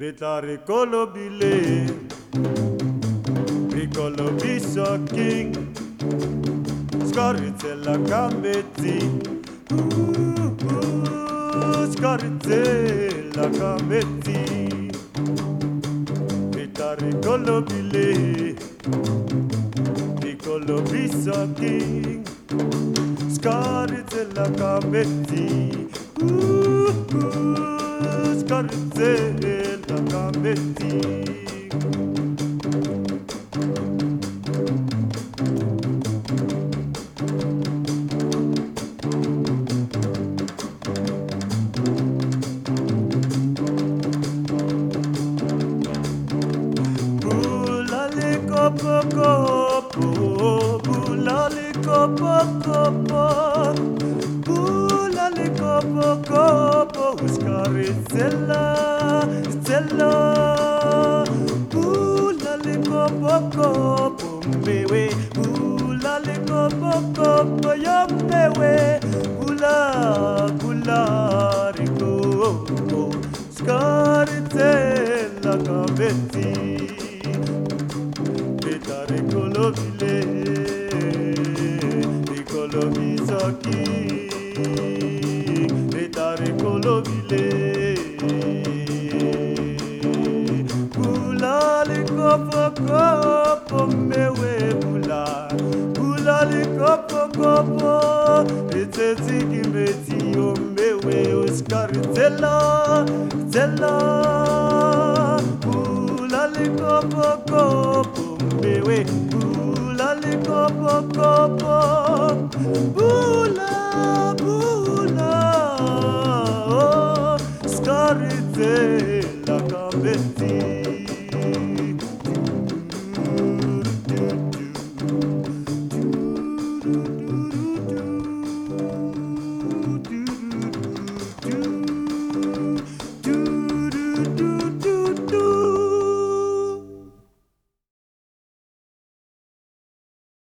Ritari kolobile, piccolo biso king, scorrize la cambetti, uh, uh, scorrize la cambetti. Ritari kolobile, piccolo king, scorrize la cambetti, uh, uh, scorrize metsi Bulali kopo kopo, bulali Bulali kopo kopo, mbewe, bulali kopo kopo, yo mbewe, bula, bula, rikopo, uskari zella kabeti. Beta ricolo vile, ricolo misaki, beta ricolo vile. Bula le copo copo mewe bula, bula le copo copo, etsetsi ki metsi o mewe Oscar zella, zella. Bula le copo copo mewe, bula copo copo, bula bula, oh, scarizella cabezzi.